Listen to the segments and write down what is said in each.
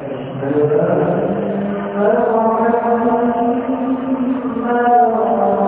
Thank you.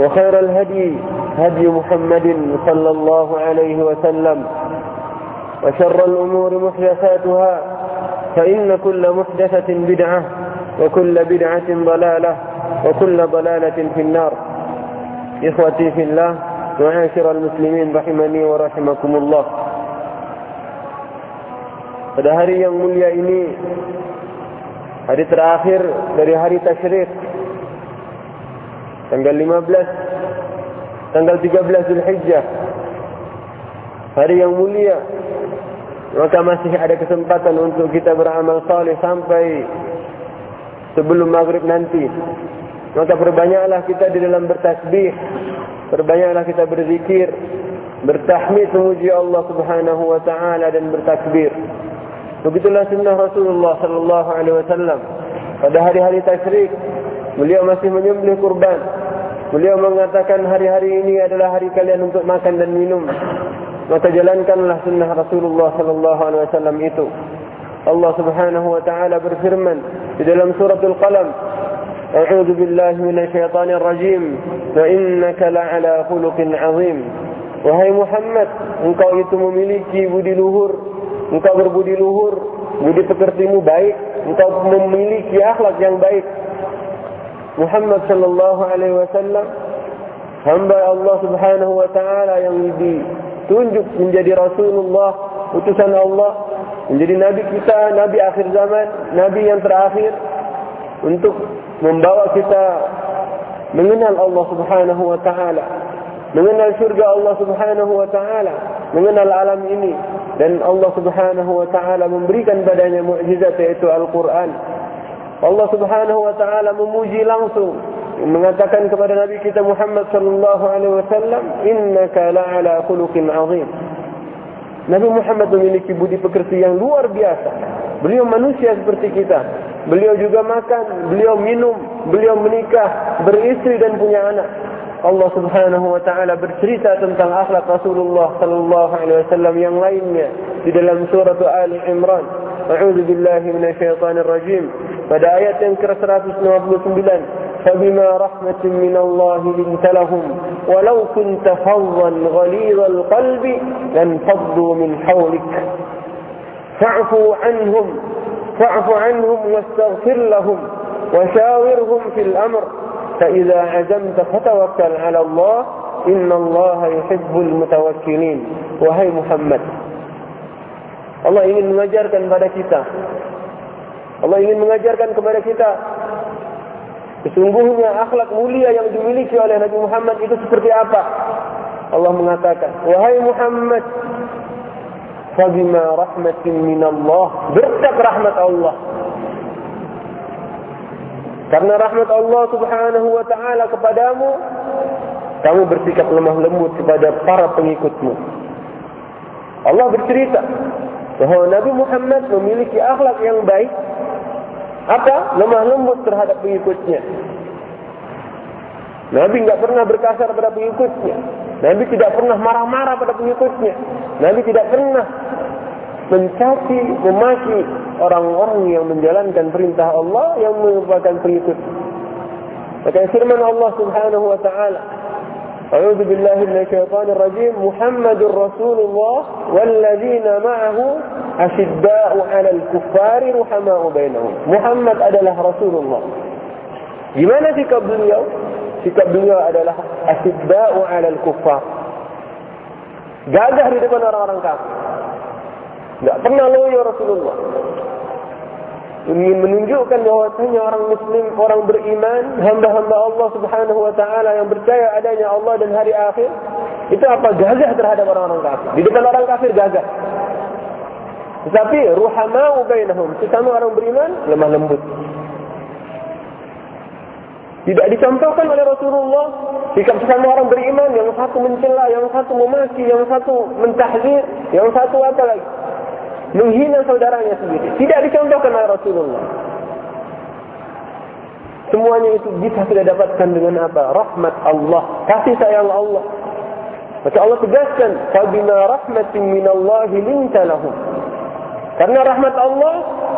وخير الهدي هدي محمد صلى الله عليه وسلم وشر الأمور محدثاتها فإن كل محدثة بدعة وكل بدعة ضلالة وكل ضلالة في النار. إخوتي في الله معاشر المسلمين رحمني ورحمكم الله. Pada hari yang mulia ini Hari terakhir dari hari tasyrik Tanggal 15 Tanggal 13 Zulhijjah. Hari yang mulia. Maka masih ada kesempatan untuk kita beramal saleh sampai Sebelum maghrib nanti. Maka perbanyaklah kita di dalam bertasbih. Perbanyaklah kita berzikir. Bertahmid memuji Allah subhanahu wa ta'ala dan bertakbir. Begitulah sunnah Rasulullah sallallahu alaihi wasallam. Pada hari-hari tasyrik, beliau masih menyembelih kurban. Beliau mengatakan hari-hari ini adalah hari kalian untuk makan dan minum. Maka jalankanlah sunnah Rasulullah sallallahu alaihi wasallam itu. Allah Subhanahu wa taala berfirman di dalam surah Al-Qalam, "A'udzu billahi minasyaitonir rajim, fa innaka la'ala khuluqin 'azim." Wahai Muhammad, engkau itu memiliki budi luhur engkau berbudi luhur, budi pekertimu baik, engkau memiliki akhlak yang baik. Muhammad sallallahu alaihi wasallam hamba Allah Subhanahu wa taala yang ditunjuk menjadi Rasulullah, utusan Allah, menjadi nabi kita, nabi akhir zaman, nabi yang terakhir untuk membawa kita mengenal Allah Subhanahu wa taala, mengenal surga Allah Subhanahu wa taala, mengenal alam ini, dan Allah Subhanahu wa taala memberikan padanya mukjizat yaitu Al-Qur'an. Allah Subhanahu wa taala memuji langsung mengatakan kepada Nabi kita Muhammad sallallahu alaihi wasallam, "Innaka la'ala khuluqin 'azim." Nabi Muhammad memiliki budi pekerti yang luar biasa. Beliau manusia seperti kita. Beliau juga makan, beliau minum, beliau menikah, beristri dan punya anak. Allah Subhanahu wa taala bercerita tentang akhlak Rasulullah sallallahu alaihi wasallam yang lainnya di dalam surah Ali Imran. A'udzu billahi minasyaitonir rajim. Pada ayat yang ke-159, فبما رحمة من الله لنت لهم ولو كنت فظا غليظ القلب لانفضوا من حولك فاعفوا عنهم فاعف عنهم واستغفر لهم وشاورهم في الأمر فإذا عزمت فتوكل على الله إن الله يحب المتوكلين وهي محمد Allah ingin mengajarkan kepada kita Allah ingin mengajarkan kepada kita Sesungguhnya akhlak mulia yang dimiliki oleh Nabi Muhammad itu seperti apa? Allah mengatakan, Wahai Muhammad, Fabima rahmatin min Allah, berkat rahmat Allah. Karena rahmat Allah subhanahu wa ta'ala kepadamu, kamu bersikap lemah lembut kepada para pengikutmu. Allah bercerita bahwa Nabi Muhammad memiliki akhlak yang baik. Apa? Lemah lembut terhadap pengikutnya. Nabi nggak pernah berkasar pada pengikutnya. Nabi tidak pernah marah-marah pada pengikutnya. Nabi tidak pernah mencaci, memaki orang-orang yang menjalankan perintah Allah yang merupakan pengikut. Maka firman Allah Subhanahu wa taala, أعوذ بالله من الشيطان الرجيم. محمد رسول الله والذين معه أشداء على الكفار رحماء بينهم. محمد أدله رسول الله لماذا في سكب اليوم؟ في سكب اليوم أدله أشداء على الكفار. قال جهر دفن أرى كافر لا تنالوا يا رسول الله Ingin menunjukkan bahwasanya orang muslim, orang beriman, hamba-hamba Allah Subhanahu wa taala yang percaya adanya Allah dan hari akhir, itu apa gagah terhadap orang-orang kafir. Di depan orang kafir gagah. Tetapi ruhamau bainahum, sesama orang beriman lemah lembut. Tidak dicontohkan oleh Rasulullah sikap sesama orang beriman yang satu mencela, yang satu memaki, yang satu mentahzir, yang satu apa lagi? Menghina saudaranya sendiri. Tidak dicontohkan oleh Rasulullah. Semuanya itu kita dapatkan dengan apa? Rahmat Allah, kasih sayang Allah. Maka Allah tegaskan, "Fabima rahmatin minallahi linta lahum." Karena rahmat Allah,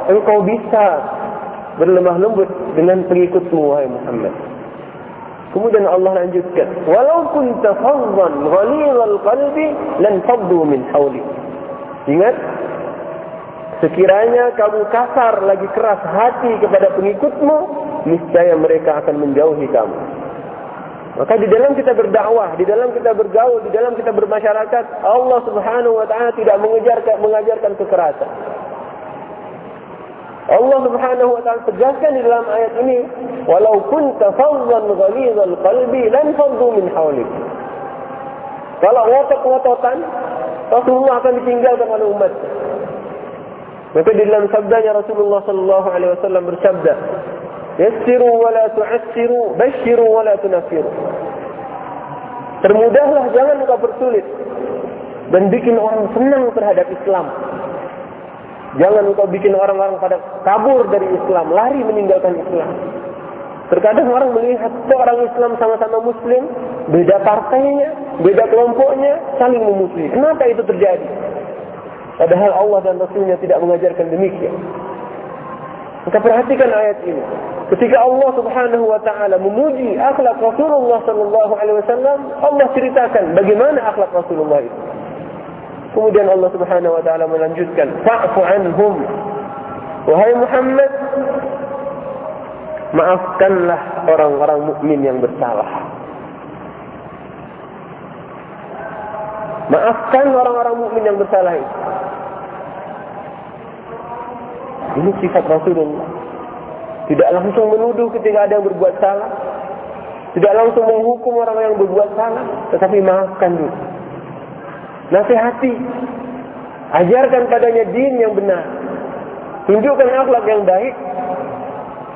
engkau bisa berlemah lembut dengan pengikutmu wahai Muhammad. Kemudian Allah lanjutkan, "Walau kunta faddan ghalidhal qalbi lan min hawli." Ingat, Sekiranya kamu kasar lagi keras hati kepada pengikutmu, niscaya mereka akan menjauhi kamu. Maka di dalam kita berdakwah, di dalam kita bergaul, di dalam kita bermasyarakat, Allah Subhanahu wa taala tidak mengejarkan mengajarkan kekerasan. Allah Subhanahu wa taala tegaskan di dalam ayat ini, "Walau kunta faddan ghalidhal qalbi lan faddu min hawlik." Kalau ngotot-ngototan, Rasulullah akan ditinggalkan oleh umat. Maka di dalam sabdanya Rasulullah sallallahu alaihi wasallam bersabda, "Yassiru wa la tu'assiru, basyiru wa la tunaffiru." Termudahlah jangan engkau persulit dan bikin orang senang terhadap Islam. Jangan engkau bikin orang-orang pada kabur dari Islam, lari meninggalkan Islam. Terkadang orang melihat kok orang Islam sama-sama Muslim, beda partainya, beda kelompoknya, saling memusuhi. Kenapa itu terjadi? Padahal Allah dan Rasulnya tidak mengajarkan demikian. Maka perhatikan ayat ini. Ketika Allah Subhanahu wa taala memuji akhlak Rasulullah sallallahu alaihi wasallam, Allah ceritakan bagaimana akhlak Rasulullah itu. Kemudian Allah Subhanahu wa taala melanjutkan, "Fa'fu anhum." Wahai Muhammad, maafkanlah orang-orang mukmin yang bersalah. Maafkan orang-orang mukmin yang bersalah itu. Ini sifat Rasulullah. Tidak langsung menuduh ketika ada yang berbuat salah. Tidak langsung menghukum orang yang berbuat salah. Tetapi maafkan dulu. Nasihati. Ajarkan padanya din yang benar. Tunjukkan akhlak yang baik.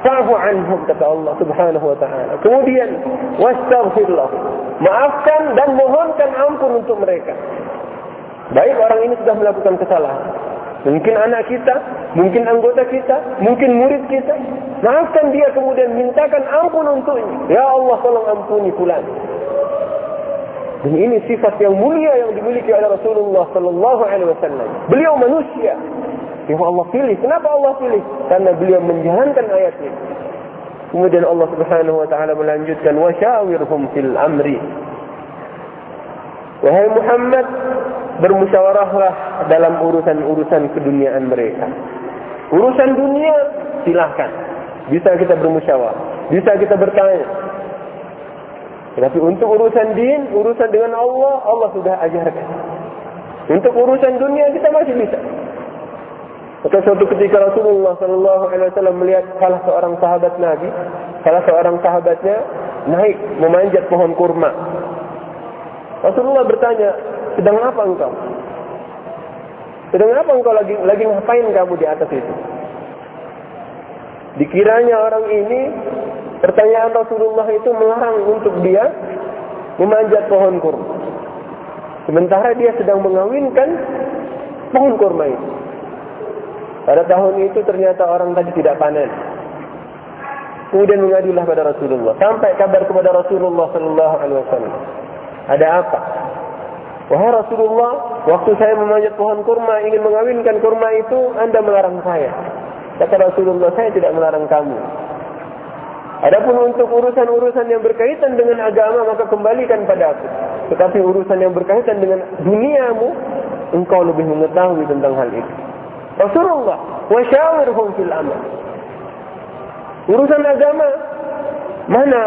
Fa'fu anhum kata Allah Subhanahu wa taala. Kemudian wastaghfir Maafkan dan mohonkan ampun untuk mereka. Baik orang ini sudah melakukan kesalahan. Mungkin anak kita, mungkin anggota kita, mungkin murid kita. Maafkan dia kemudian mintakan ampun untuknya. Ya Allah tolong ampuni fulan. Dan ini sifat yang mulia yang dimiliki oleh Rasulullah Sallallahu Alaihi Wasallam. Beliau manusia yang Allah pilih. Kenapa Allah pilih? Karena beliau menjalankan ayat ini. Kemudian Allah Subhanahu Wa Taala melanjutkan, "Washawirhum fil amri." Wahai Muhammad, bermusyawarahlah dalam urusan-urusan keduniaan mereka. Urusan dunia silahkan. Bisa kita bermusyawarah. Bisa kita bertanya. Tapi untuk urusan din, urusan dengan Allah, Allah sudah ajarkan. Untuk urusan dunia kita masih bisa. Maka suatu ketika Rasulullah Sallallahu Alaihi Wasallam melihat salah seorang sahabat Nabi, salah seorang sahabatnya naik memanjat pohon kurma. Rasulullah bertanya, sedang apa engkau? Sedang apa engkau lagi lagi ngapain kamu di atas itu? Dikiranya orang ini pertanyaan Rasulullah itu melarang untuk dia memanjat pohon kurma. Sementara dia sedang mengawinkan pohon kurma itu. Pada tahun itu ternyata orang tadi tidak panen. Kemudian mengadulah pada Rasulullah. Sampai kabar kepada Rasulullah sallallahu alaihi wasallam. Ada apa? Wahai Rasulullah, waktu saya memanjat pohon kurma ingin mengawinkan kurma itu, Anda melarang saya. Kata Rasulullah, saya tidak melarang kamu. Adapun untuk urusan-urusan yang berkaitan dengan agama, maka kembalikan pada aku. Tetapi urusan yang berkaitan dengan duniamu, engkau lebih mengetahui tentang hal itu. Rasulullah, wasyawirhum fil amal. Urusan agama, mana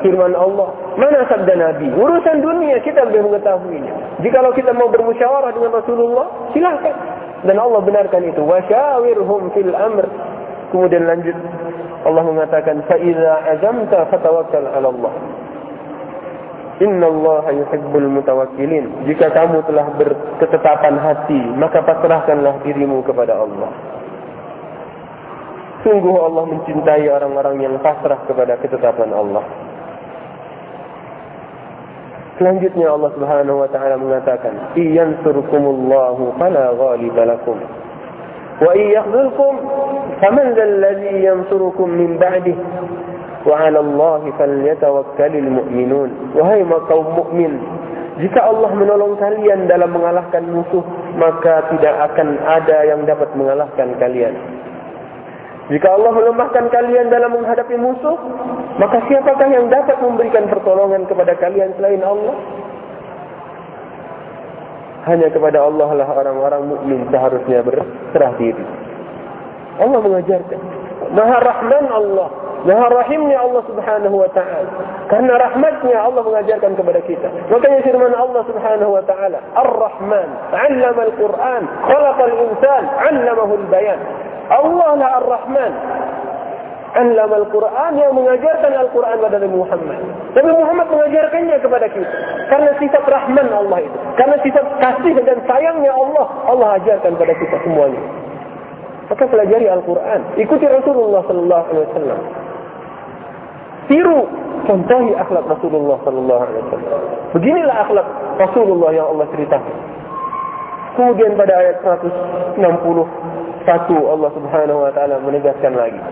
firman Allah, mana sabda Nabi. Urusan dunia kita lebih mengetahuinya. Jikalau kita mau bermusyawarah dengan Rasulullah, silahkan. Dan Allah benarkan itu. Wasyawirhum fil amr. Kemudian lanjut Allah mengatakan, "Faiza azamta fatawakkal 'ala Allah." Inna Allah yuhibbul mutawakkilin. Jika kamu telah berketetapan hati, maka pasrahkanlah dirimu kepada Allah. Sungguh Allah mencintai orang-orang yang pasrah kepada ketetapan Allah. Selanjutnya Allah Subhanahu wa taala mengatakan, "Iyansurkumullahu fala ghaliba lakum." Wa iyakhzulkum faman alladhi yansurukum min ba'dih wa 'ala Allah falyatawakkalul mu'minun. Wahai kaum mukmin, jika Allah menolong kalian dalam mengalahkan musuh, maka tidak akan ada yang dapat mengalahkan kalian. Jika Allah melemahkan kalian dalam menghadapi musuh, maka siapakah yang dapat memberikan pertolongan kepada kalian selain Allah? Hanya kepada Allah lah orang-orang mukmin seharusnya berserah diri. Allah mengajarkan. Maha Rahman Allah. Maha Rahimnya Allah subhanahu wa ta'ala. Karena rahmatnya Allah mengajarkan kepada kita. Makanya firman Allah subhanahu wa ta'ala. Ar-Rahman. Allama al-Quran. Khalaqal insan. Allamahu al-bayan. Allah lah Ar-Rahman. Allama Al-Quran yang mengajarkan Al-Quran kepada Nabi Muhammad. Nabi Muhammad mengajarkannya kepada kita. Karena sifat Rahman Allah itu. Karena sifat kasih dan sayangnya Allah. Allah ajarkan kepada kita semuanya. Maka pelajari Al-Quran. Ikuti Rasulullah Sallallahu Alaihi Wasallam. Tiru, contohi akhlak Rasulullah Sallallahu Alaihi Wasallam. Beginilah akhlak Rasulullah yang Allah ceritakan. Kemudian pada ayat 161 Allah Subhanahu wa taala menegaskan lagi.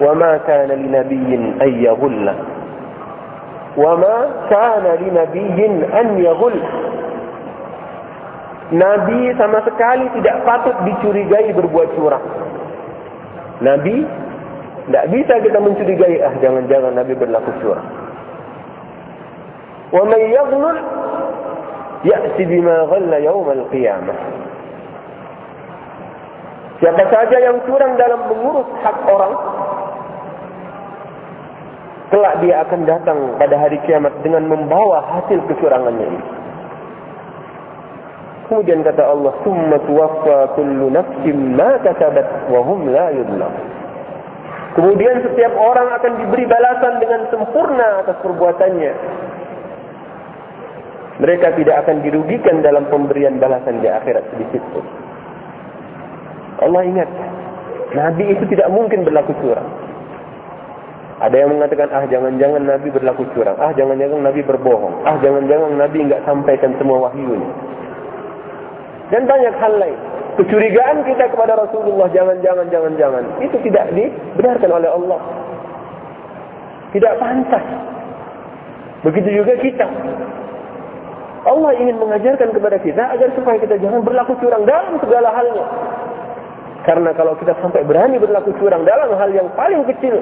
وما كان لنبي أن يغل وما كان لنبي أن يغل Nabi sama sekali tidak patut dicurigai berbuat curang. Nabi tidak bisa kita mencurigai, ah jangan-jangan Nabi berlaku curang. Wa man yaghlul ya'ti bima ghalla yawm al-qiyamah. Siapa saja yang curang dalam mengurus hak orang, kelak dia akan datang pada hari kiamat dengan membawa hasil kecurangannya ini. Kemudian kata Allah, "Summa tuwaffa kullu nafsin ma kasabat wa hum la yudlam." Kemudian setiap orang akan diberi balasan dengan sempurna atas perbuatannya. Mereka tidak akan dirugikan dalam pemberian balasan di akhirat sedikit pun. Allah ingat, Nabi itu tidak mungkin berlaku curang. Ada yang mengatakan, ah jangan-jangan Nabi berlaku curang. Ah jangan-jangan Nabi berbohong. Ah jangan-jangan Nabi nggak sampaikan semua wahyu ini. Dan banyak hal lain. Kecurigaan kita kepada Rasulullah, jangan-jangan, jangan-jangan. Itu tidak dibenarkan oleh Allah. Tidak pantas. Begitu juga kita. Allah ingin mengajarkan kepada kita agar supaya kita jangan berlaku curang dalam segala halnya. Karena kalau kita sampai berani berlaku curang dalam hal yang paling kecil,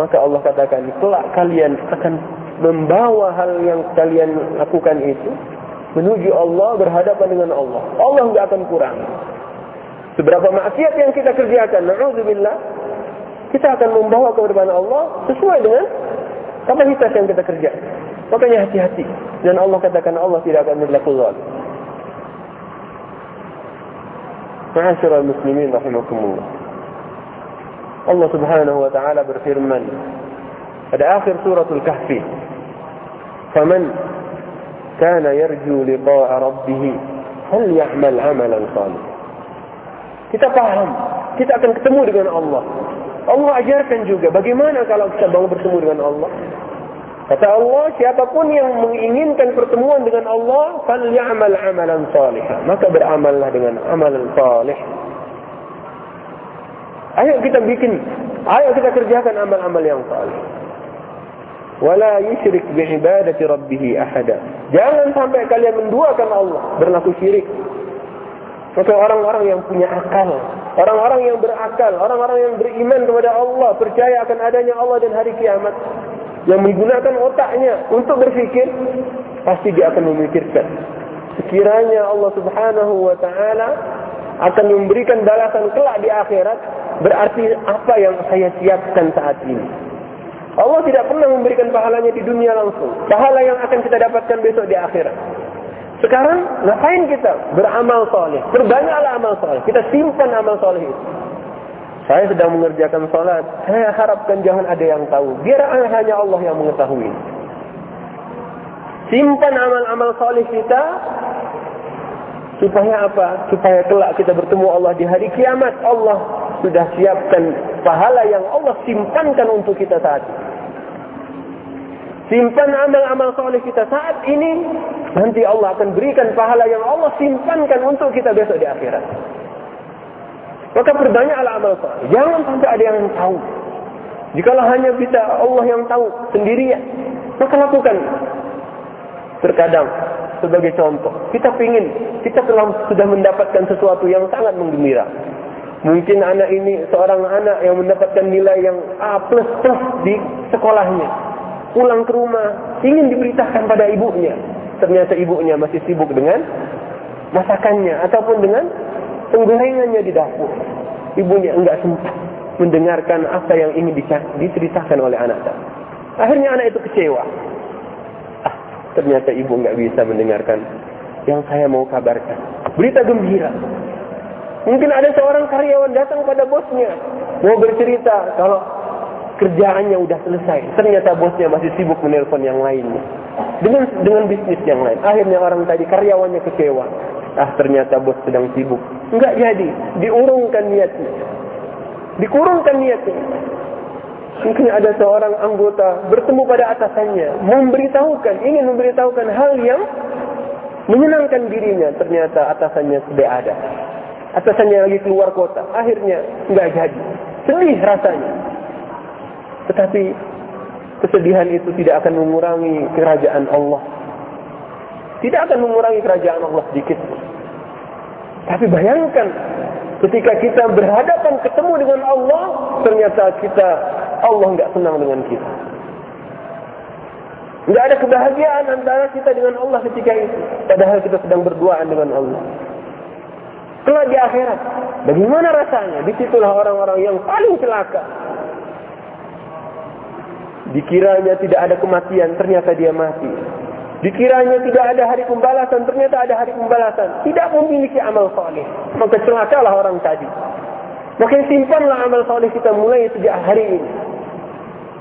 maka Allah katakan, kelak kalian akan membawa hal yang kalian lakukan itu menuju Allah berhadapan dengan Allah. Allah tidak akan kurang. Seberapa maksiat yang kita kerjakan, na'udzubillah, kita akan membawa ke Allah sesuai dengan kapasitas yang kita kerjakan. Makanya hati-hati. Dan Allah katakan Allah tidak akan berlaku zalim. Ma'asyiral muslimin rahimakumullah. Allah Subhanahu wa taala berfirman pada akhir suratul Kahfi, "Faman kana yarju liqa'a rabbih falyamal 'amalan salih." Kita paham, kita akan ketemu dengan Allah. Allah ajarkan juga bagaimana kalau kita mau bertemu dengan Allah. Kata Allah, siapa pun yang menginginkan pertemuan dengan Allah, falyamal 'amalan salih. Maka beramallah dengan amalan salih. Ayo kita bikin Ayo kita kerjakan amal-amal yang saleh. Wala yusyrik bi ibadati rabbih ahada. Jangan sampai kalian menduakan Allah, berlaku syirik. Maka orang-orang yang punya akal, orang-orang yang berakal, orang-orang yang beriman kepada Allah, percaya akan adanya Allah dan hari kiamat, yang menggunakan otaknya untuk berpikir, pasti dia akan memikirkan. Sekiranya Allah Subhanahu wa taala akan memberikan balasan kelak di akhirat, berarti apa yang saya siapkan saat ini. Allah tidak pernah memberikan pahalanya di dunia langsung. Pahala yang akan kita dapatkan besok di akhirat. Sekarang ngapain kita beramal soleh? Perbanyaklah amal soleh. Kita simpan amal soleh itu. Saya sedang mengerjakan sholat. Saya harapkan jangan ada yang tahu. Biar hanya Allah yang mengetahui. Simpan amal-amal soleh kita Supaya apa? Supaya kelak kita bertemu Allah di hari kiamat. Allah sudah siapkan pahala yang Allah simpankan untuk kita saat ini. Simpan amal-amal soleh kita saat ini. Nanti Allah akan berikan pahala yang Allah simpankan untuk kita besok di akhirat. Maka perbanyaklah amal soleh. Jangan sampai ada yang tahu. Jikalau hanya bisa Allah yang tahu sendirian, maka lakukan. Terkadang sebagai contoh. Kita ingin, kita telah sudah mendapatkan sesuatu yang sangat menggembira. Mungkin anak ini seorang anak yang mendapatkan nilai yang A di sekolahnya. Pulang ke rumah, ingin diberitakan pada ibunya. Ternyata ibunya masih sibuk dengan masakannya ataupun dengan penggorengannya di dapur. Ibunya enggak sempat mendengarkan apa yang ingin diceritakan oleh anak. Akhirnya anak itu kecewa. Ternyata ibu nggak bisa mendengarkan yang saya mau kabarkan. Berita gembira. Mungkin ada seorang karyawan datang pada bosnya. Mau bercerita kalau kerjaannya udah selesai. Ternyata bosnya masih sibuk menelpon yang lainnya. Dengan dengan bisnis yang lain. Akhirnya orang tadi karyawannya kecewa. Ah ternyata bos sedang sibuk. Enggak jadi. Diurungkan niatnya. Dikurungkan niatnya. Mungkin ada seorang anggota bertemu pada atasannya, memberitahukan, ingin memberitahukan hal yang menyenangkan dirinya. Ternyata atasannya sudah ada. Atasannya lagi keluar kota. Akhirnya nggak jadi. Sedih rasanya. Tetapi kesedihan itu tidak akan mengurangi kerajaan Allah. Tidak akan mengurangi kerajaan Allah sedikit. Tapi bayangkan ketika kita berhadapan ketemu dengan Allah, ternyata kita Allah nggak senang dengan kita. Nggak ada kebahagiaan antara kita dengan Allah ketika itu. Padahal kita sedang berduaan dengan Allah. Kelak di akhirat, bagaimana rasanya? Di situlah orang-orang yang paling celaka. Dikiranya tidak ada kematian, ternyata dia mati. Dikiranya tidak ada hari pembalasan, ternyata ada hari pembalasan. Tidak memiliki amal soleh. Maka celakalah orang tadi. Maka simpanlah amal soleh kita mulai sejak hari ini.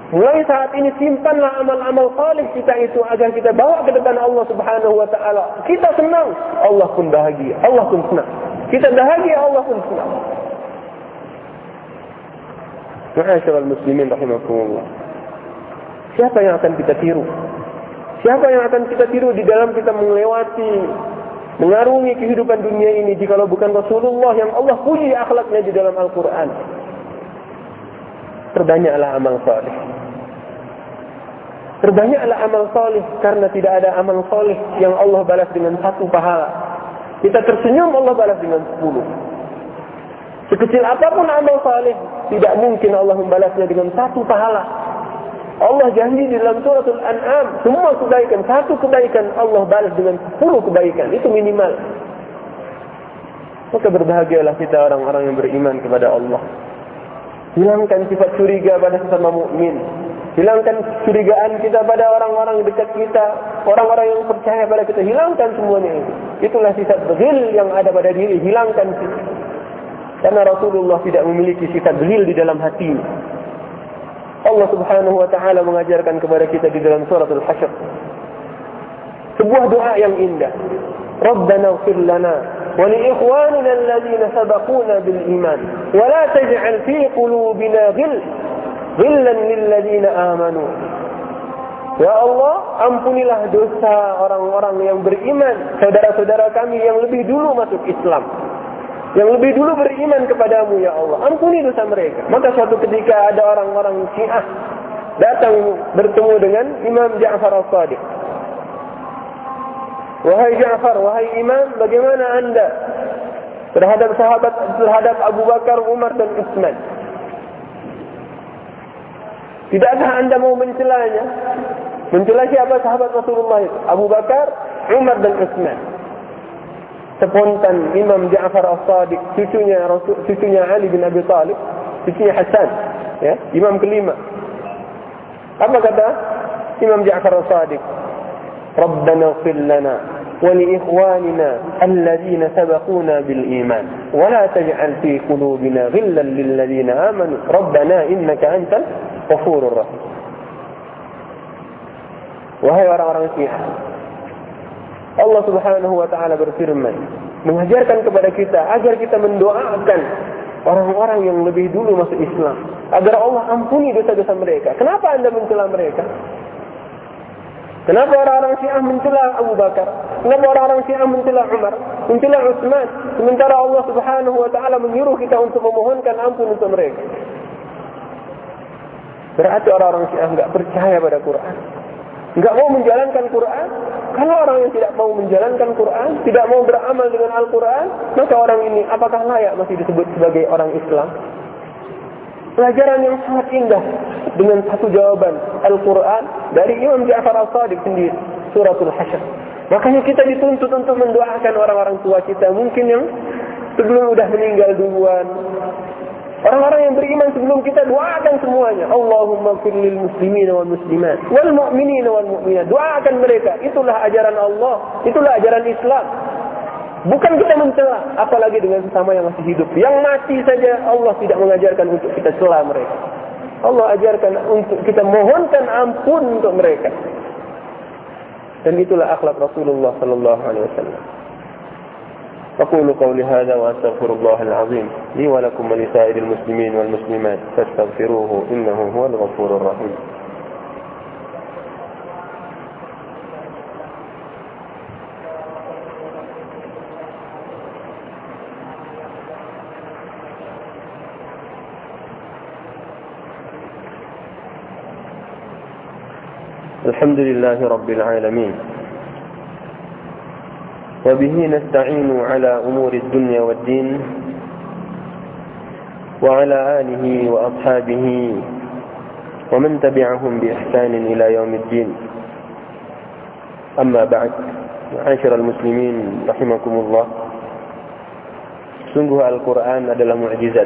Mulai saat ini simpanlah amal-amal salih kita itu agar kita bawa ke depan Allah Subhanahu wa taala. Kita senang, Allah pun bahagia. Allah pun senang. Kita bahagia, Allah pun senang. Ma'asyiral muslimin rahimakumullah. Siapa yang akan kita tiru? Siapa yang akan kita tiru di dalam kita melewati mengarungi kehidupan dunia ini jikalau bukan Rasulullah yang Allah puji akhlaknya di dalam Al-Qur'an. Perbanyaklah amal saleh. Perbanyaklah amal soleh karena tidak ada amal soleh yang Allah balas dengan satu pahala. Kita tersenyum Allah balas dengan sepuluh. Sekecil apa pun amal soleh, tidak mungkin Allah membalasnya dengan satu pahala. Allah janji di dalam suratul An'am, semua kebaikan, satu kebaikan Allah balas dengan sepuluh kebaikan. Itu minimal. Maka berbahagialah kita orang-orang yang beriman kepada Allah. Hilangkan sifat curiga pada sesama mukmin. Hilangkan curigaan kita pada orang-orang dekat kita, orang-orang yang percaya pada kita. Hilangkan semuanya itu. Itulah sifat begil yang ada pada diri. Hilangkan itu. Karena Rasulullah tidak memiliki sifat begil di dalam hati. Allah subhanahu wa ta'ala mengajarkan kepada kita di dalam surat Al-Hashr. Sebuah doa yang indah. Rabbana ufir lana wa li ikhwanina alladhina sabaquna bil iman wa la taj'al fi qulubina Ya Allah, ampunilah dosa orang-orang yang beriman, saudara-saudara kami yang lebih dulu masuk Islam. yang lebih dulu beriman kepadamu ya Allah. Ampuni dosa mereka. Maka suatu ketika ada orang-orang Syiah datang bertemu dengan Imam Ja'far al-Sadiq. Wahai Ja'far, wahai Imam, bagaimana anda terhadap sahabat terhadap Abu Bakar, Umar dan Utsman? Tidakkah anda mau mencelanya? Mencela siapa sahabat Rasulullah itu? Abu Bakar, Umar dan Utsman. Spontan Imam Ja'far As-Sadiq, cucunya Rasul, cucunya Ali bin Abi Talib, cucunya Hasan, ya, imam kelima. Apa kata Imam Ja'far As-Sadiq? Rabbana ighfir lana ولإخواننا الذين سبقونا بالإيمان ولا تجعل في قلوبنا غلا للذين آمنوا ربنا إنك أنت الغفور الرحيم Wahai orang-orang Syiah, Allah Subhanahu wa taala berfirman, mengajarkan kepada kita agar kita mendoakan orang-orang yang lebih dulu masuk Islam agar Allah ampuni dosa-dosa mereka. Kenapa Anda mencela mereka? Kenapa orang-orang Syiah mencela Abu Bakar? Kenapa orang-orang Syiah mencela Umar? Mencela Utsman? Sementara Allah Subhanahu wa taala menyuruh kita untuk memohonkan ampun untuk mereka. Berarti orang-orang Syiah enggak percaya pada Quran. Enggak mau menjalankan Quran. Kalau orang yang tidak mau menjalankan Quran, tidak mau beramal dengan Al-Quran, maka orang ini apakah layak masih disebut sebagai orang Islam? Pelajaran yang sangat indah dengan satu jawaban Al-Quran dari Imam Ja'far Al-Sadiq sendiri, suratul Hasyr. Makanya kita dituntut untuk mendoakan orang-orang tua kita mungkin yang sebelum sudah meninggal duluan, Orang-orang yang beriman sebelum kita doakan semuanya. Allahumma firlil muslimin wal muslimat. Wal mu'minin wal mu'minat. Doakan mereka. Itulah ajaran Allah. Itulah ajaran Islam. Bukan kita mencela. Apalagi dengan sesama yang masih hidup. Yang mati saja Allah tidak mengajarkan untuk kita celah mereka. Allah ajarkan untuk kita mohonkan ampun untuk mereka. Dan itulah akhlak Rasulullah sallallahu alaihi wasallam. أقول قولي هذا وأستغفر الله العظيم لي ولكم ولسائر المسلمين والمسلمات فاستغفروه إنه هو الغفور الرحيم. الحمد لله رب العالمين. وبه نستعين على أمور الدنيا والدين وعلى آله وأصحابه ومن تبعهم بإحسان إلى يوم الدين أما بعد معاشر المسلمين رحمكم الله sungguh Al-Quran adalah mukjizat.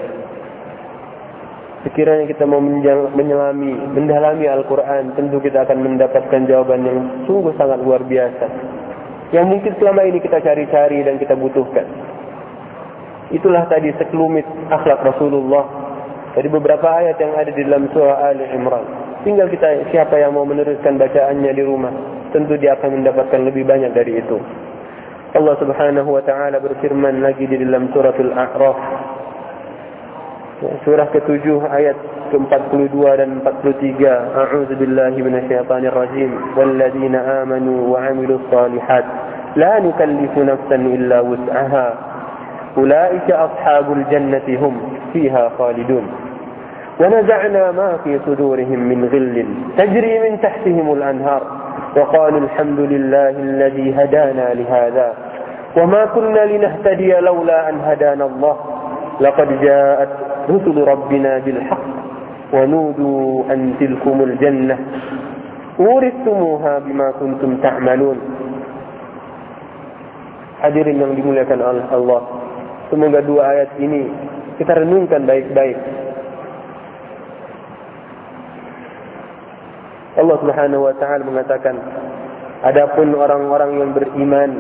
Sekiranya kita mau menyelami, mendalami Al-Quran, tentu kita akan mendapatkan jawaban yang sungguh sangat luar biasa yang mungkin selama ini kita cari-cari dan kita butuhkan. Itulah tadi sekelumit akhlak Rasulullah dari beberapa ayat yang ada di dalam surah Ali Imran. Tinggal kita siapa yang mau meneruskan bacaannya di rumah, tentu dia akan mendapatkan lebih banyak dari itu. Allah Subhanahu wa taala berfirman lagi di dalam surah Al-A'raf surah ke-7 ayat ke-42 dan 43 A'udzu billahi minasyaitonir rajim walladzina amanu wa 'amilus shalihat la nukallifu nafsan illa wus'aha ulaika ashabul jannati hum fiha khalidun ونزعنا ما في صدورهم من غل تجري من تحتهم الأنهار وقالوا الحمد لله الذي هدانا لهذا وما كنا لنهتدي لولا أن هدانا الله لقد جاءت رسل ربنا بالحق ونودوا أن تلكم الجنة ورثتموها بما كنتم تعملون Hadirin yang dimuliakan oleh Allah. Semoga dua ayat ini kita renungkan baik-baik. Allah Subhanahu wa taala mengatakan, adapun orang-orang yang beriman,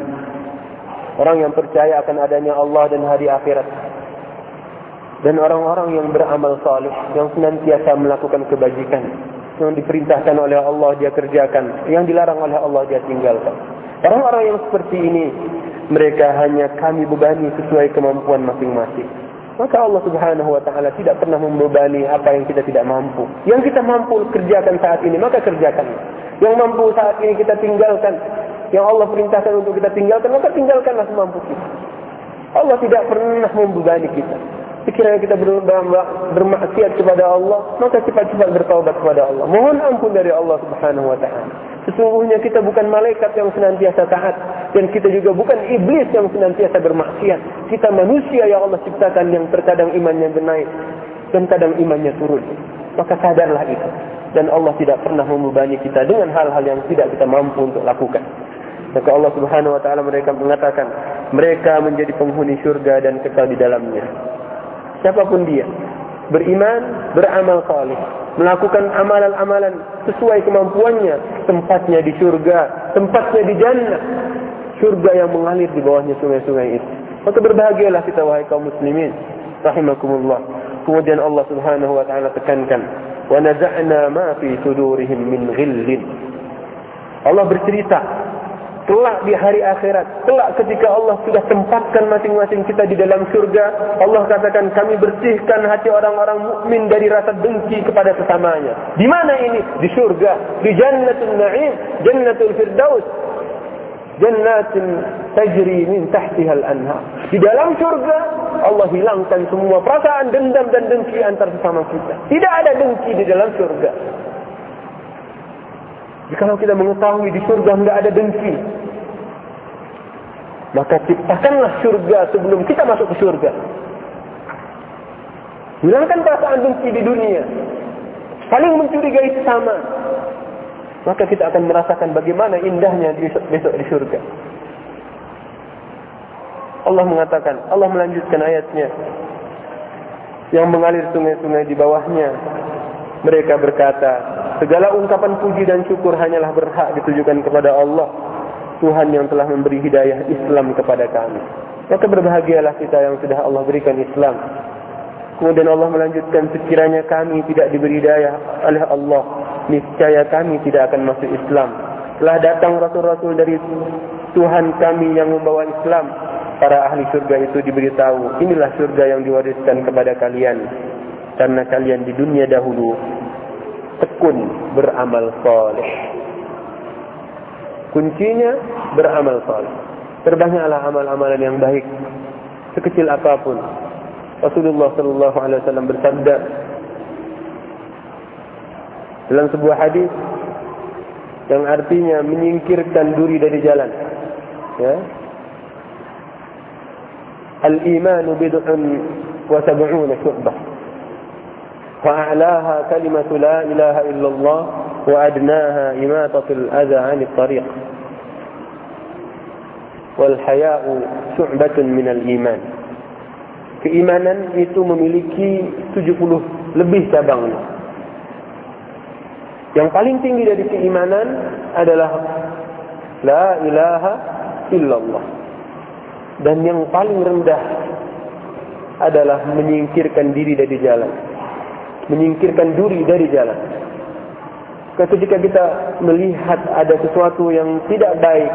orang yang percaya akan adanya Allah dan hari akhirat, dan orang-orang yang beramal saleh yang senantiasa melakukan kebajikan yang diperintahkan oleh Allah dia kerjakan. Yang dilarang oleh Allah dia tinggalkan. Orang-orang yang seperti ini mereka hanya kami bebani sesuai kemampuan masing-masing. Maka Allah Subhanahu wa taala tidak pernah membebani apa yang kita tidak mampu. Yang kita mampu kerjakan saat ini maka kerjakan. Yang mampu saat ini kita tinggalkan. Yang Allah perintahkan untuk kita tinggalkan maka tinggalkanlah semampu kita. Allah tidak pernah membebani kita. Sekiranya kita bermaksiat kepada Allah, maka cepat-cepat bertaubat kepada Allah. Mohon ampun dari Allah Subhanahu wa taala. Sesungguhnya kita bukan malaikat yang senantiasa taat dan kita juga bukan iblis yang senantiasa bermaksiat. Kita manusia yang Allah ciptakan yang terkadang imannya naik dan kadang imannya turun. Maka sadarlah itu. Dan Allah tidak pernah membebani kita dengan hal-hal yang tidak kita mampu untuk lakukan. Maka Allah Subhanahu wa taala mereka mengatakan, mereka menjadi penghuni surga dan kekal di dalamnya siapa pun dia beriman, beramal saleh, melakukan amalan-amalan sesuai kemampuannya, tempatnya di surga, tempatnya di jannah. Surga yang mengalir di bawahnya sungai-sungai itu. Maka berbahagialah kita wahai kaum muslimin, rahimakumullah. Kemudian Allah Subhanahu wa taala tekankan, "Wa naza'na ma fi sudurihim min ghillin." Allah bercerita kelak di hari akhirat, kelak ketika Allah sudah tempatkan masing-masing kita di dalam surga, Allah katakan kami bersihkan hati orang-orang mukmin dari rasa dengki kepada sesamanya. Di mana ini? Di surga, di Jannatul Na'im, Jannatul Firdaus. Jannatin tajri min tahtiha al-anhar. Di dalam surga Allah hilangkan semua perasaan dendam dan dengki antar sesama kita. Tidak ada dengki di dalam surga. Kalau kita mengetahui di surga tidak ada dengki, maka ciptakanlah surga sebelum kita masuk ke surga. Hilangkan perasaan dengki di dunia. Saling mencurigai sama. Maka kita akan merasakan bagaimana indahnya besok, besok di surga. Allah mengatakan, Allah melanjutkan ayatnya. Yang mengalir sungai-sungai di bawahnya. Mereka berkata, segala ungkapan puji dan syukur hanyalah berhak ditujukan kepada Allah. Tuhan yang telah memberi hidayah Islam kepada kami. Maka berbahagialah kita yang sudah Allah berikan Islam. Kemudian Allah melanjutkan sekiranya kami tidak diberi hidayah oleh Allah, niscaya kami tidak akan masuk Islam. Telah datang rasul-rasul dari Tuhan kami yang membawa Islam. Para ahli surga itu diberitahu, inilah surga yang diwariskan kepada kalian. Karena kalian di dunia dahulu tekun beramal soleh. Kuncinya beramal soleh. Terbanyaklah amal-amalan yang baik. Sekecil apa pun. Rasulullah Sallallahu Alaihi Wasallam bersabda dalam sebuah hadis yang artinya menyingkirkan duri dari jalan. Ya. Al-imanu bid'un wa sab'una syu'bah. وأعلاها كلمة لا إله إلا الله وأدناها إماتة الأذى عن الطريق والحياء شعبة من الإيمان Keimanan itu memiliki 70 lebih cabang. Yang paling tinggi dari keimanan adalah La ilaha illallah. Dan yang paling rendah adalah menyingkirkan diri dari jalan menyingkirkan duri dari jalan. Ketika kita melihat ada sesuatu yang tidak baik,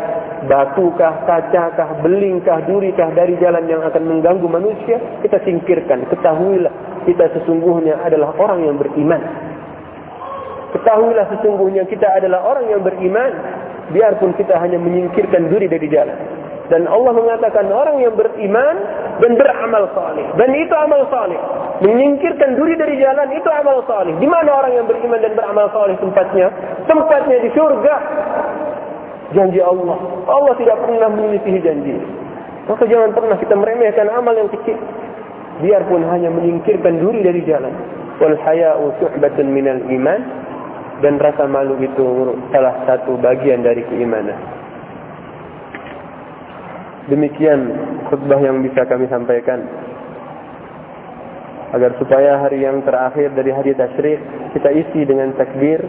batukah, kacakah, belingkah, durikah dari jalan yang akan mengganggu manusia, kita singkirkan. Ketahuilah kita sesungguhnya adalah orang yang beriman. Ketahuilah sesungguhnya kita adalah orang yang beriman, biarpun kita hanya menyingkirkan duri dari jalan. Dan Allah mengatakan orang yang beriman dan beramal saleh. Dan itu amal saleh. Menyingkirkan duri dari jalan itu amal saleh. Di mana orang yang beriman dan beramal saleh tempatnya? Tempatnya di surga. Janji Allah. Allah tidak pernah menyelisihi janji. Maka jangan pernah kita meremehkan amal yang kecil. Biarpun hanya menyingkirkan duri dari jalan. Wal haya'u suhbatun minal iman. Dan rasa malu itu salah satu bagian dari keimanan. Demikian khutbah yang bisa kami sampaikan. Agar supaya hari yang terakhir dari hari tasyrik kita isi dengan takbir,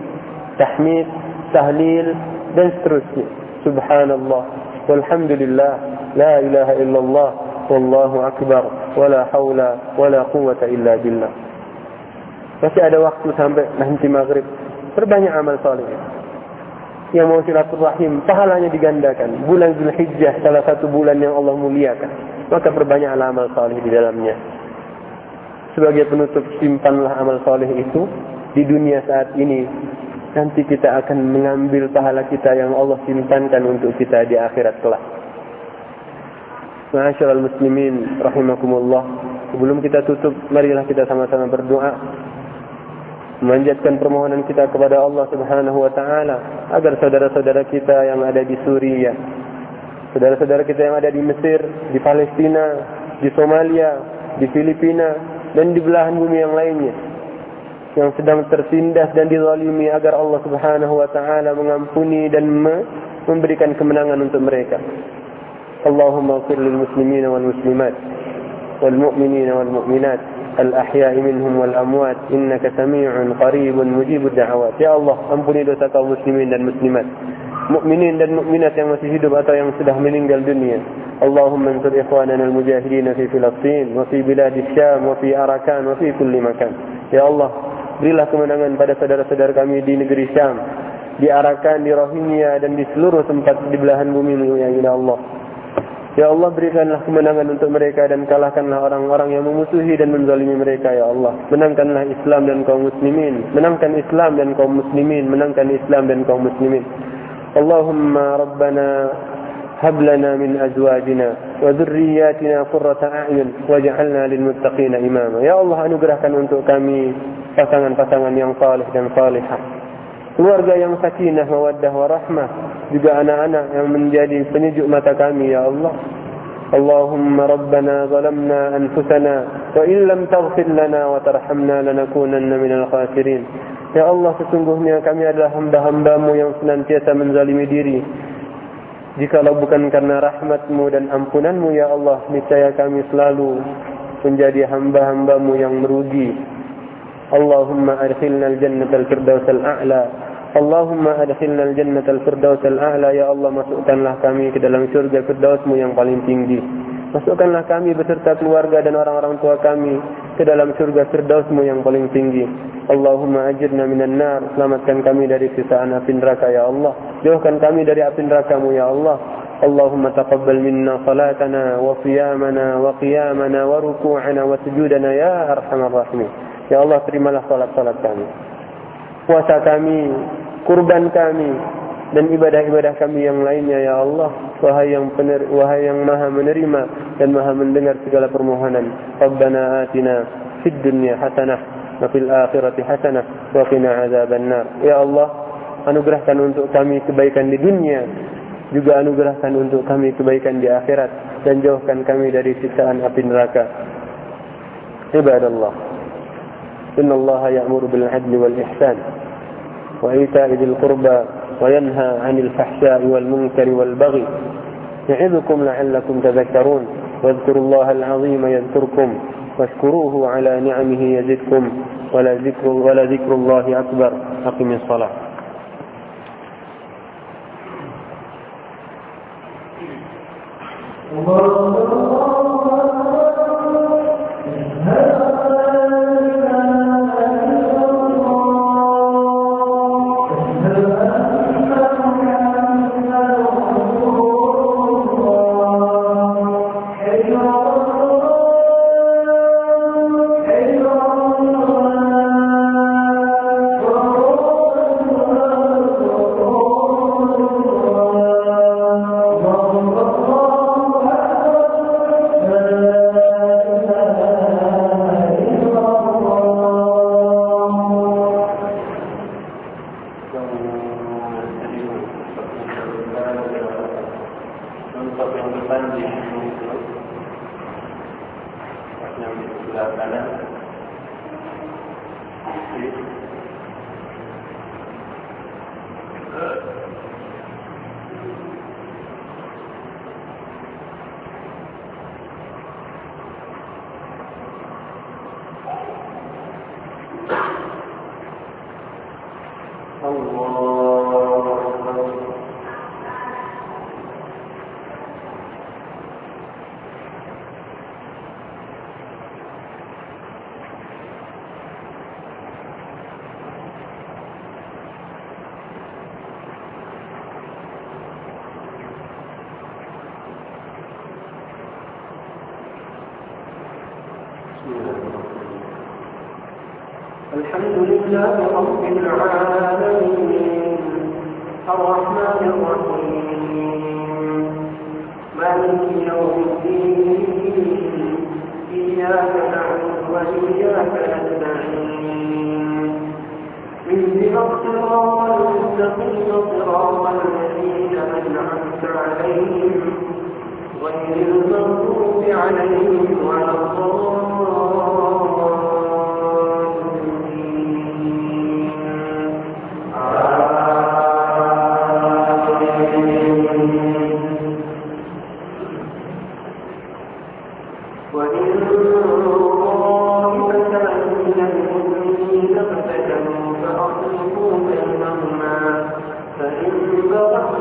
tahmid, tahlil dan seterusnya. Subhanallah, walhamdulillah, la ilaha illallah, wallahu akbar, wala hawla wala quwwata illa billah. Masih ada waktu sampai nanti maghrib. Perbanyak amal saleh yang mau silaturahim pahalanya digandakan. Bulan Zulhijjah salah satu bulan yang Allah muliakan. Maka perbanyak amal saleh di dalamnya. Sebagai penutup simpanlah amal saleh itu di dunia saat ini. Nanti kita akan mengambil pahala kita yang Allah simpankan untuk kita di akhirat kelak. Ma'asyiral muslimin rahimakumullah. Sebelum kita tutup, marilah kita sama-sama berdoa memanjatkan permohonan kita kepada Allah Subhanahu wa taala agar saudara-saudara kita yang ada di Suriah, saudara-saudara kita yang ada di Mesir, di Palestina, di Somalia, di Filipina dan di belahan bumi yang lainnya yang sedang tertindas dan dizalimi agar Allah Subhanahu wa taala mengampuni dan memberikan kemenangan untuk mereka. Allahumma ighfir lil wal muslimat wal mu'minin wal mu'minat الأحياء منهم والأموات إنك سميع قريب مجيب الدعوات يا الله ampuni dosa kaum muslimin dan muslimat mukminin dan mukminat yang masih hidup atau yang sudah meninggal dunia Allahumma ansur ikhwanana al-mujahidin fi Filistin wa fi bilad Syam wa fi Arakan wa fi kulli makan ya Allah berilah kemenangan pada saudara-saudara kami di negeri Syam di Arakan, di Rohingya dan di seluruh tempat di belahan bumi yang indah Allah Ya Allah berikanlah kemenangan untuk mereka dan kalahkanlah orang-orang yang memusuhi dan menzalimi mereka ya Allah. Menangkanlah Islam dan kaum muslimin. Menangkan Islam dan kaum muslimin. Menangkan Islam dan kaum muslimin. Allahumma Rabbana هب لنا من أزواجنا وذرياتنا قرة أعين واجعلنا للمتقين إماما Ya Allah anugerahkan untuk kami pasangan-pasangan yang salih dan salihah Keluarga yang sakinah, mawaddah, warahmah, juga anak-anak yang menjadi penyejuk mata kami, Ya Allah. Zalamna anfusana wa in lam taghfir lana wa tarhamna lanakunanna minal khasirin. Ya Allah, sesungguhnya kami adalah hamba-hambamu yang senantiasa menzalimi diri. Jikalau bukan karena rahmatmu dan ampunanmu, Ya Allah, niscaya kami selalu menjadi hamba-hambamu yang merugi. Allahumma adkhilna al-jannah al-firdaus al-a'la ya Allah masukkanlah kami ke dalam surga firdausmu yang paling tinggi. Masukkanlah kami beserta keluarga dan orang-orang tua kami ke dalam surga firdausmu yang paling tinggi. Allahumma ajirna minan nar selamatkan kami dari sisaan api neraka ya Allah. Jauhkan kami dari api nerakamu ya Allah. Wa qiyamana wa qiyamana wa ruku'ana wa sujudana ya arhamar rahimin. Ya Allah terimalah salat-salat kami puasa kami, kurban kami, dan ibadah-ibadah kami yang lainnya ya Allah. Wahai yang pener, wahai yang maha menerima dan maha mendengar segala permohonan. Rabbana atina fid dunya hasanah wa fil akhirati hasanah wa qina adzabannar ya Allah anugerahkan untuk kami kebaikan di dunia juga anugerahkan untuk kami kebaikan di akhirat dan jauhkan kami dari siksaan api neraka. Ibadallah ya'muru bil adli wal ihsan وإيتاء ذي القربى وينهى عن الفحشاء والمنكر والبغي يعظكم لعلكم تذكرون واذكروا الله العظيم يذكركم واشكروه على نعمه يزدكم ولذكر, ولذكر الله أكبر أقم الصلاة الله depan di yang di sebelah kanan. Jadi, فإن بغت